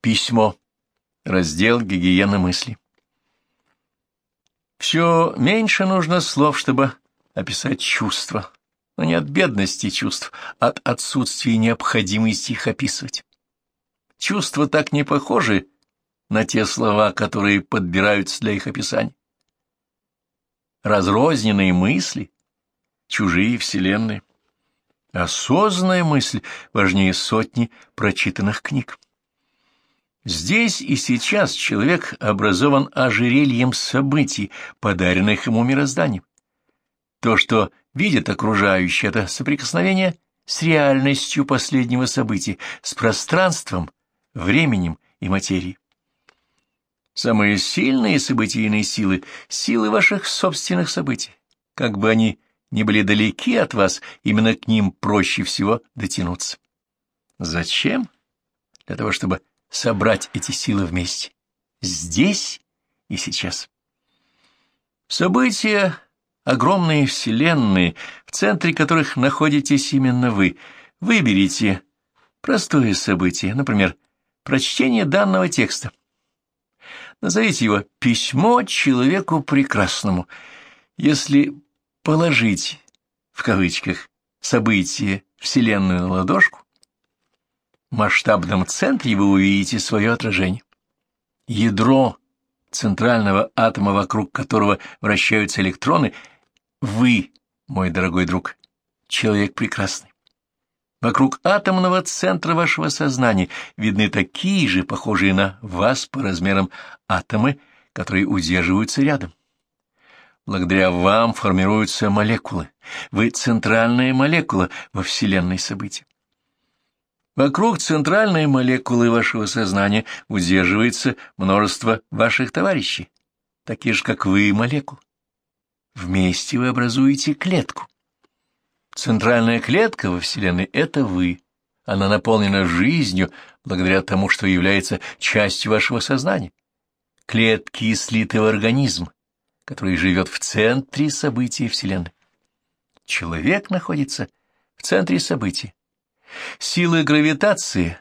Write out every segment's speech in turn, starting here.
Письмо. Раздел «Гигиена мысли». Все меньше нужно слов, чтобы описать чувства, но не от бедности чувств, а от отсутствия необходимости их описывать. Чувства так не похожи на те слова, которые подбираются для их описания. Разрозненные мысли, чужие вселенные. Осознанная мысль важнее сотни прочитанных книг. Здесь и сейчас человек образован ожерельем событий, подаренных ему мирозданием. То, что видит окружающее, это соприкосновение с реальностью последнего события, с пространством, временем и материей. Самые сильные событийные силы — силы ваших собственных событий. Как бы они ни были далеки от вас, именно к ним проще всего дотянуться. Зачем? Для того, чтобы собрать эти силы вместе. Здесь и сейчас. События — огромные вселенные, в центре которых находитесь именно вы. Выберите простое событие, например, прочтение данного текста. Назовите его «Письмо человеку прекрасному». Если положить, в кавычках, событие Вселенную на ладошку, масштабном центре вы увидите свое отражение. Ядро центрального атома, вокруг которого вращаются электроны, вы, мой дорогой друг, человек прекрасный. Вокруг атомного центра вашего сознания видны такие же, похожие на вас по размерам атомы, которые удерживаются рядом. Благодаря вам формируются молекулы. Вы центральная молекула во Вселенной событий. Вокруг центральной молекулы вашего сознания удерживается множество ваших товарищей, такие же, как вы, молекул. Вместе вы образуете клетку. Центральная клетка во Вселенной — это вы. Она наполнена жизнью благодаря тому, что является частью вашего сознания. Клетки слиты в организм, который живет в центре событий Вселенной. Человек находится в центре событий Силы гравитации,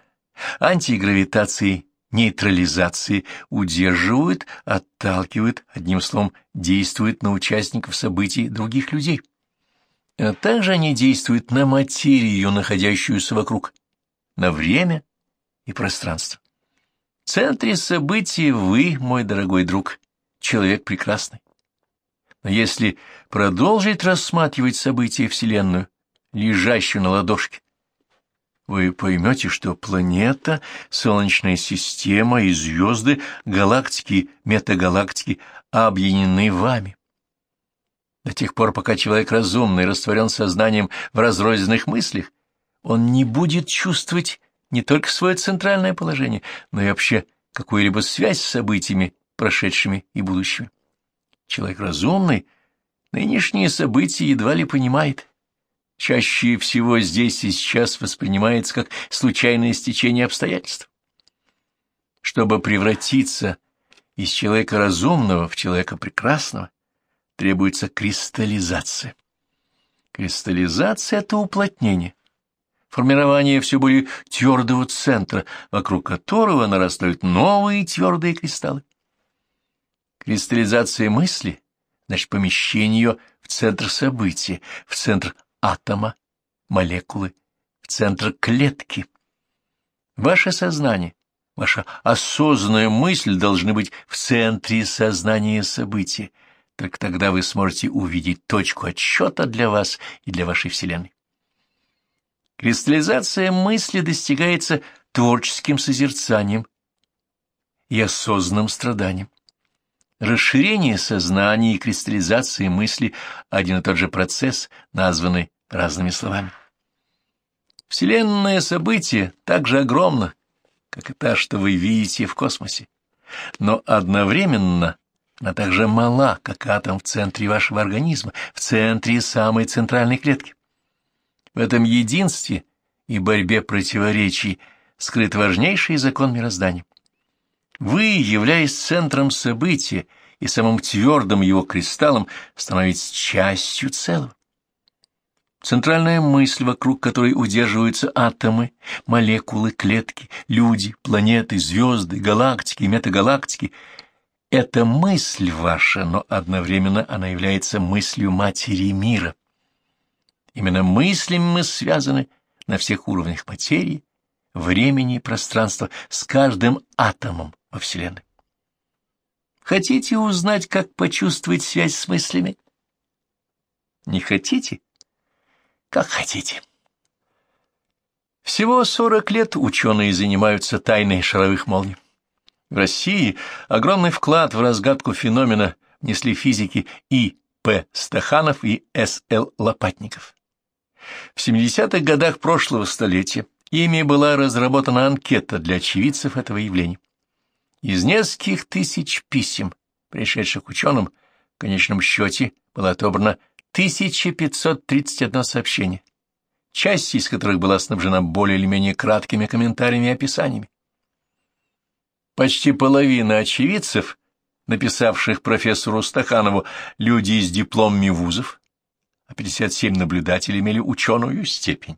антигравитации, нейтрализации удерживают, отталкивают, одним словом, действуют на участников событий других людей. А также они действуют на материю, находящуюся вокруг, на время и пространство. В центре событий вы, мой дорогой друг, человек прекрасный. Но если продолжить рассматривать события Вселенную, лежащую на ладошке, вы поймете, что планета, Солнечная система и звезды, галактики, метагалактики объединены вами. До тех пор, пока человек разумный растворен сознанием в разрозненных мыслях, он не будет чувствовать не только свое центральное положение, но и вообще какую-либо связь с событиями, прошедшими и будущими. Человек разумный нынешние события едва ли понимает чаще всего здесь и сейчас воспринимается как случайное стечение обстоятельств. Чтобы превратиться из человека разумного в человека прекрасного, требуется кристаллизация. Кристаллизация — это уплотнение, формирование все более твердого центра, вокруг которого нарастают новые твердые кристаллы. Кристаллизация мысли — значит помещение ее в центр события, в центр атома, молекулы, в центр клетки. Ваше сознание, ваша осознанная мысль должны быть в центре сознания события. Только тогда вы сможете увидеть точку отсчета для вас и для вашей Вселенной. Кристаллизация мысли достигается творческим созерцанием и осознанным страданием. Расширение сознания и кристаллизация мысли – один и тот же процесс, названный разными словами. Вселенное событие так же огромно, как и та, что вы видите в космосе, но одновременно она так же мала, как атом в центре вашего организма, в центре самой центральной клетки. В этом единстве и борьбе противоречий скрыт важнейший закон мироздания. Вы, являясь центром события и самым твердым его кристаллом, становитесь частью целого. Центральная мысль, вокруг которой удерживаются атомы, молекулы, клетки, люди, планеты, звезды, галактики, метагалактики, это мысль ваша, но одновременно она является мыслью матери мира. Именно мыслями мы связаны на всех уровнях материи, времени и пространства с каждым атомом во Вселенной. Хотите узнать, как почувствовать связь с мыслями? Не хотите? Как хотите. Всего 40 лет ученые занимаются тайной шаровых молний. В России огромный вклад в разгадку феномена внесли физики И. П. Стаханов и С. Л. Лопатников. В 70-х годах прошлого столетия ими была разработана анкета для очевидцев этого явления. Из нескольких тысяч писем, пришедших ученым, в конечном счете было отобрано 1531 сообщение, часть из которых была снабжена более или менее краткими комментариями и описаниями. Почти половина очевидцев, написавших профессору Стаханову люди с дипломами вузов, а 57 наблюдателей имели ученую степень.